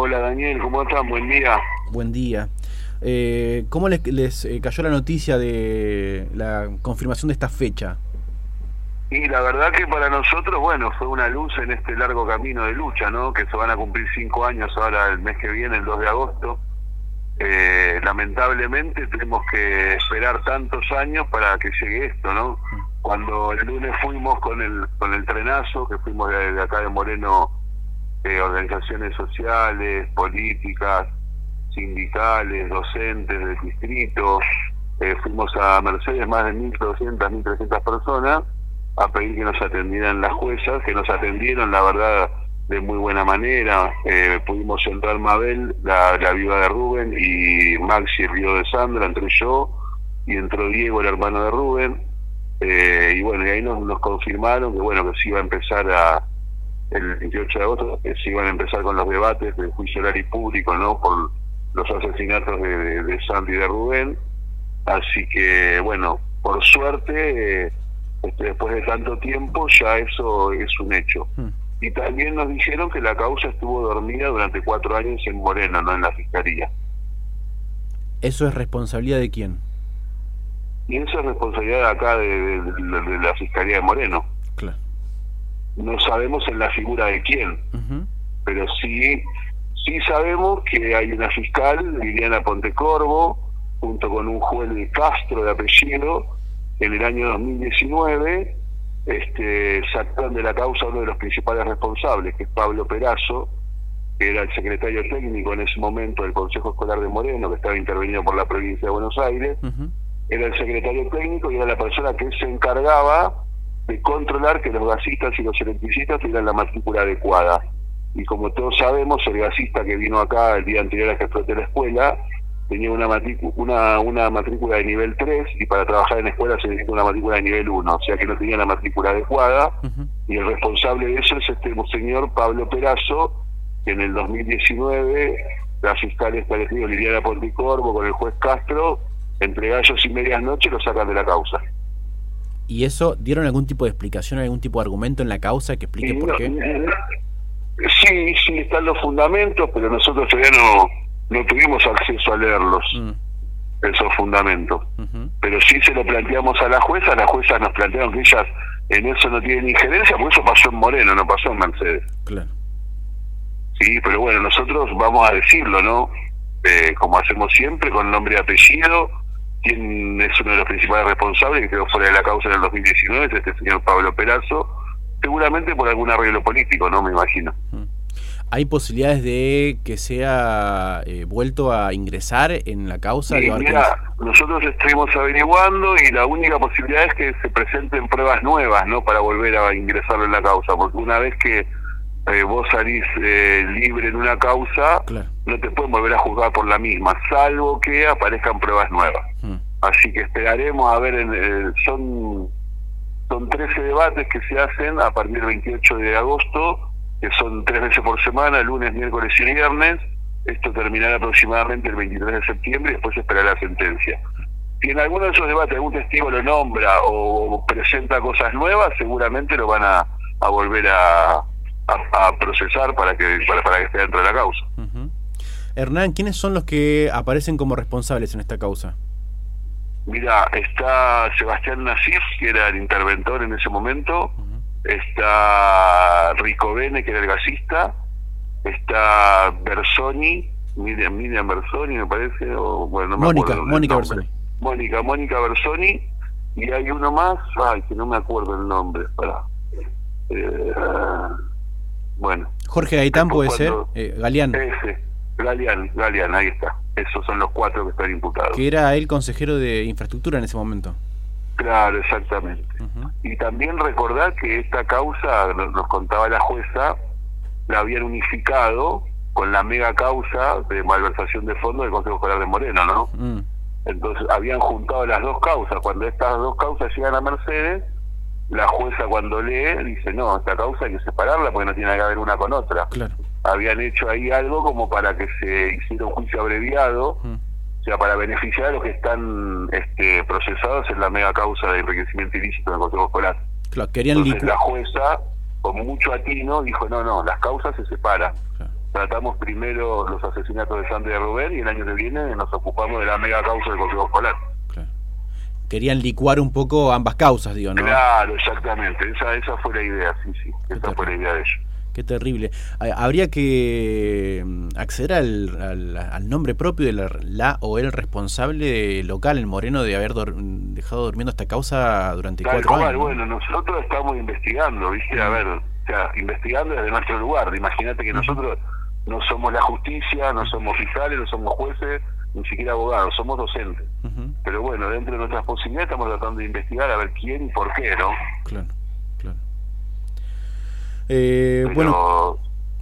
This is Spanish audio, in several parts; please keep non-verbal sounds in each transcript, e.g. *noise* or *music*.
Hola Daniel, ¿cómo están? Buen día. Buen día. Eh, ¿Cómo les, les eh, cayó la noticia de la confirmación de esta fecha? Y la verdad que para nosotros, bueno, fue una luz en este largo camino de lucha, ¿no? Que se van a cumplir cinco años ahora el mes que viene, el 2 de agosto. Eh, lamentablemente tenemos que esperar tantos años para que llegue esto, ¿no? Cuando el lunes fuimos con el con el trenazo, que fuimos de, acá de Moreno, eh, organizaciones sociales, políticas, sindicales, docentes del distrito, eh, fuimos a Mercedes más de 1.200, 1.300 personas a pedir que nos atendieran las juezas, que nos atendieron, la verdad, de muy buena manera. Eh, pudimos entrar Mabel, la, la de Rubén, y Maxi, el de Sandra, entré yo, y entró Diego, el hermano de Rubén. Eh, y bueno, y ahí nos, nos confirmaron que bueno, que se iba a empezar a el 28 de agosto, que se iban a empezar con los debates del juicio oral y público, ¿no? Por los asesinatos de, de, de Sandy y de Rubén. Así que, bueno, por suerte, eh, este, después de tanto tiempo, ya eso es un hecho. Hmm. Y también nos dijeron que la causa estuvo dormida durante cuatro años en Moreno, no en la Fiscalía. ¿Eso es responsabilidad de quién? Y eso es responsabilidad de acá de, de- de- de la Fiscalía de Moreno. Claro. No sabemos en la figura de quién, pero sí, sí sabemos que hay una fiscal, Liliana Pontecorvo, junto con un juez de Castro de apellido, en el año 2019 este, sacaron de la causa uno de los principales responsables, que es Pablo Perazo, que era el secretario técnico en ese momento del Consejo Escolar de Moreno, que estaba intervenido por la provincia de Buenos Aires, era el secretario técnico y era la persona que se encargaba de controlar que los gasistas y los electricistas tuvieran la matrícula adecuada. Y como todos sabemos, el gasista que vino acá el día anterior a que explote la escuela tenía una, matrícula, una, una matrícula de nivel 3 y para trabajar en escuela se necesita una matrícula de nivel 1, o sea que no tenía la matrícula adecuada y el responsable de eso es este señor Pablo Perazo, que en el 2019 la fiscal establecida Liliana Ponticorvo con el juez Castro, entre gallos y medias noches lo sacan de la causa. ¿Y eso dieron algún tipo de explicación, algún tipo de argumento en la causa que explique por qué? Sí, sí están los fundamentos, pero nosotros todavía no, no tuvimos acceso a leerlos, Mm. esos fundamentos. Pero sí se lo planteamos a la jueza, las juezas nos plantearon que ellas en eso no tienen injerencia, porque eso pasó en Moreno, no pasó en Mercedes. Claro. Sí, pero bueno, nosotros vamos a decirlo, ¿no? Eh, como hacemos siempre, con nombre y apellido. Quien es uno de los principales responsables que quedó fuera de la causa en el 2019 es este señor Pablo Perazo, seguramente por algún arreglo político, ¿no? Me imagino. Mm. ¿Hay posibilidades de que sea eh, vuelto a ingresar en la causa? Mira, nosotros estuvimos averiguando y la única posibilidad es que se presenten pruebas nuevas, ¿no? Para volver a ingresarlo en la causa, porque una vez que eh, vos salís eh, libre en una causa, Claro. no te pueden volver a juzgar por la misma, salvo que aparezcan pruebas nuevas. Mm. Así que esperaremos a ver, en, eh, son, son 13 debates que se hacen a partir del 28 de agosto, que son tres veces por semana, lunes, miércoles y viernes. Esto terminará aproximadamente el 23 de septiembre y después se esperará la sentencia. Si en alguno de esos debates algún testigo lo nombra o presenta cosas nuevas, seguramente lo van a, a volver a, a, a procesar para que, para, para que esté dentro de la causa. Hernán, ¿quiénes son los que aparecen como responsables en esta causa? Mira, está Sebastián Nasif, que era el interventor en ese momento, está Rico Bene, que era el gasista, está Bersoni, Miriam, Miriam Bersoni me parece, o bueno, no me Mónica, acuerdo Mónica. Bersoni. Mónica, Mónica Bersoni, y hay uno más, ay, que no me acuerdo el nombre, para. Bueno, Jorge Gaitán puede ser, eh, Galeán, ese, Galeán, Galeán, ahí está. Esos son los cuatro que están imputados. que era el consejero de infraestructura en ese momento. Claro, exactamente. Y también recordar que esta causa, nos, nos contaba la jueza, la habían unificado con la mega causa de malversación de fondos del Consejo Escolar de Moreno, ¿no? Mm. Entonces habían juntado las dos causas. Cuando estas dos causas llegan a Mercedes, la jueza cuando lee dice, no, esta causa hay que separarla porque no tiene que ver una con otra. Claro. Habían hecho ahí algo como para que se hiciera un juicio abreviado, Mm. o sea, para beneficiar a los que están este, procesados en la mega causa de enriquecimiento ilícito del Consejo Escolar. Claro, querían Entonces la jueza, con mucho atino, dijo, no, no, las causas se separan. Claro. tratamos primero los asesinatos de Sandra y Rubén y el año que viene nos ocupamos de la mega causa del Consejo Escolar. Querían licuar un poco ambas causas, digo, ¿no? Claro, exactamente. Esa, esa fue la idea, sí, sí. esa fue la idea de ellos. Qué terrible. Habría que mm, acceder al, al, nombre propio de la, o el responsable local, el Moreno, de haber dejado durmiendo esta causa durante cuatro años. Bueno, nosotros estamos investigando, ¿viste? A ver, o sea, investigando desde nuestro lugar. Imagínate que nosotros no somos la justicia, no somos fiscales, no somos jueces, ni siquiera abogados, somos docentes. Pero bueno, dentro de nuestras posibilidades estamos tratando de investigar a ver quién y por qué, ¿no? Claro, claro. Eh, bueno,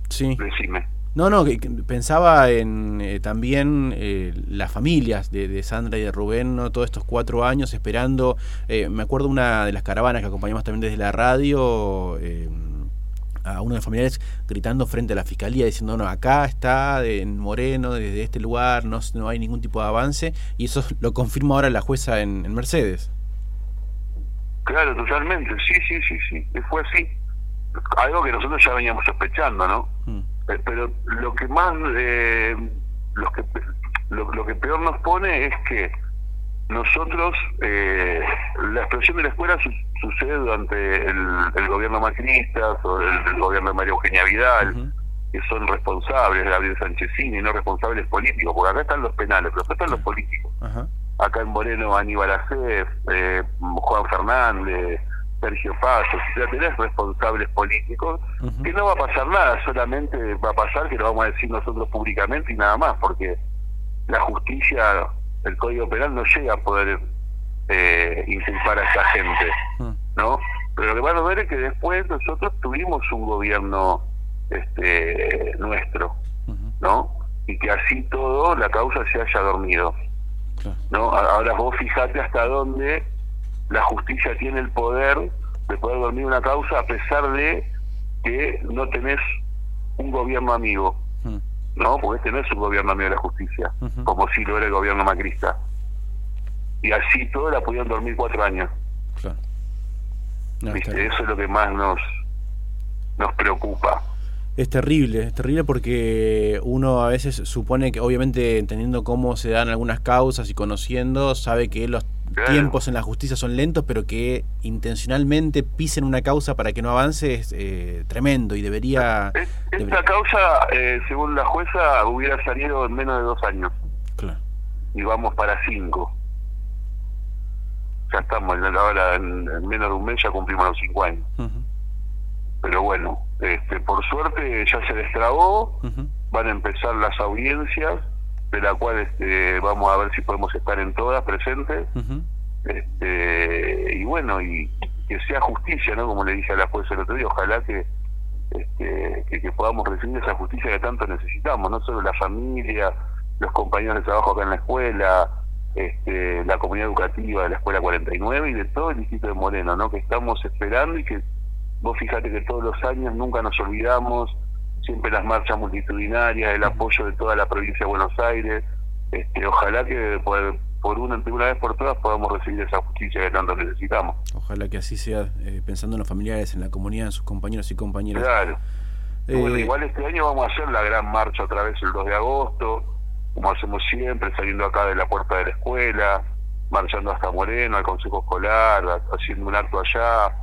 sí. Decime. No, no, pensaba en eh, también eh, las familias de, Sandra y de Rubén, ¿no? todos estos cuatro años esperando. me acuerdo una de las caravanas que acompañamos también desde la radio a uno de los familiares gritando frente a la fiscalía diciendo, no, acá está en Moreno, desde este lugar, no, no hay ningún tipo de avance, y eso *laughs* lo confirma ahora la jueza en, Mercedes. Claro, totalmente, sí, sí, sí, sí, fue así. Algo que nosotros ya veníamos sospechando, ¿no? Mm. Eh, pero lo que más, eh, lo, que, lo que peor nos pone es que nosotros, eh, la explosión de la escuela sucede durante el, gobierno maquinista, o el, gobierno de María Eugenia Vidal, que son responsables, Gabriel Sanchezini, no responsables políticos, porque acá están los penales, pero acá están los políticos. Acá en Moreno, Aníbal Acef, eh, Juan Fernández, Sergio Paso, si sea, tenés responsables políticos, que no va a pasar nada, solamente va a pasar que lo vamos a decir nosotros públicamente y nada más, porque la justicia el Código Penal no llega a poder eh, inculpar a esa gente, mm. ¿no? Pero lo que van a ver es que después nosotros tuvimos un gobierno este nuestro, ¿no? Y que así todo la causa se haya dormido, ¿no? Ahora vos fijate hasta dónde la justicia tiene el poder de poder dormir una causa a pesar de que no tenés un gobierno amigo. ¿No? Porque este no es un gobierno amigo de la justicia, como si lo era el gobierno macrista. Y así todo la pudieron dormir cuatro años. Claro. Eso es lo que más nos, nos preocupa. Es terrible, es terrible porque uno a veces supone que, obviamente, entendiendo cómo se dan algunas causas y conociendo, sabe que los tiempos en la justicia son lentos, pero que intencionalmente pisen una causa para que no avance es eh, tremendo y debería... Esta causa, eh, según la jueza, hubiera salido en menos de dos años. Claro. Y vamos para cinco. Ya estamos, ahora en, menos de un mes ya cumplimos los cinco años. Pero bueno, este, por suerte ya se destrabó, van a empezar las audiencias de la cual este, vamos a ver si podemos estar en todas presentes. este, y bueno, y que sea justicia, ¿no? Como le dije a la jueza el otro día, ojalá que, este, que, podamos recibir esa justicia que tanto necesitamos, no solo la familia, los compañeros de trabajo acá en la escuela, este, la comunidad educativa de la Escuela 49 y de todo el distrito de Moreno, ¿no? Que estamos esperando y que vos fíjate que todos los años nunca nos olvidamos siempre las marchas multitudinarias, el apoyo de toda la provincia de Buenos Aires. Este, ojalá que por, por una, una vez por todas podamos recibir esa justicia que tanto necesitamos. Ojalá que así sea, eh, pensando en los familiares, en la comunidad, en sus compañeros y compañeras. Claro. Eh, igual este año vamos a hacer la gran marcha otra vez el 2 de agosto, como hacemos siempre, saliendo acá de la puerta de la escuela, marchando hasta Moreno, al Consejo Escolar, haciendo un acto allá.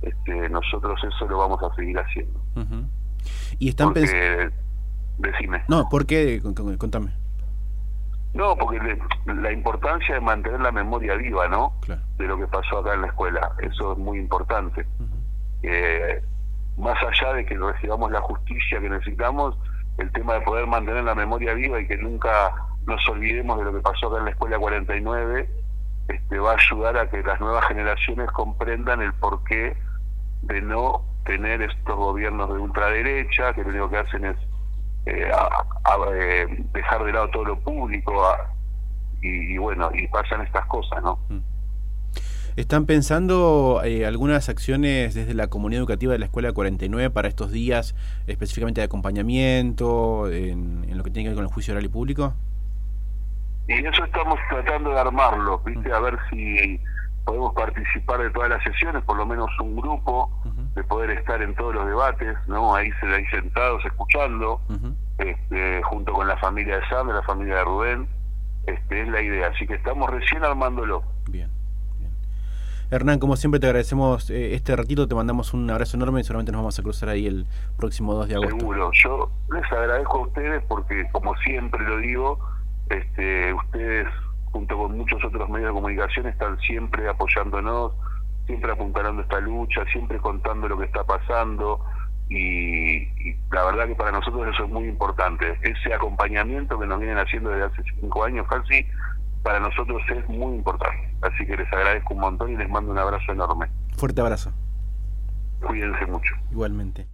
Este, nosotros eso lo vamos a seguir haciendo. Y están pensando... Decime. No, ¿por qué? Contame. No, porque la importancia de mantener la memoria viva, ¿no? De lo que pasó acá en la escuela. Eso es muy importante. más allá de que recibamos la justicia que necesitamos, el tema de poder mantener la memoria viva y que nunca nos olvidemos de lo que pasó acá en la escuela 49, este, va a ayudar a que las nuevas generaciones comprendan el porqué de no tener estos gobiernos de ultraderecha que lo único que hacen es eh, eh, dejar de lado todo lo público y, bueno, y pasan estas cosas, ¿no? Mm. ¿Están pensando eh, algunas acciones desde la comunidad educativa de la Escuela 49 para estos días, específicamente de acompañamiento, en, lo que tiene que ver con el juicio oral y público? Y eso estamos tratando de armarlo, ¿viste? Mm. A ver si podemos participar de todas las sesiones, por lo menos un grupo, de poder estar en todos los debates, ¿no? Ahí, ahí sentados, escuchando, este, junto con la familia de Sam, la familia de Rubén, este, es la idea. Así que estamos recién armándolo. Bien. Hernán, como siempre te agradecemos eh, este ratito, te mandamos un abrazo enorme y seguramente nos vamos a cruzar ahí el próximo 2 de agosto. Seguro, yo les agradezco a ustedes porque como siempre lo digo, este, ustedes junto con muchos otros medios de comunicación están siempre apoyándonos, siempre apuntalando esta lucha, siempre contando lo que está pasando y, la verdad que para nosotros eso es muy importante. Ese acompañamiento que nos vienen haciendo desde hace cinco años casi, para nosotros es muy importante. Así que les agradezco un montón y les mando un abrazo enorme. Fuerte abrazo. Cuídense mucho. Igualmente.